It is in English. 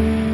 you.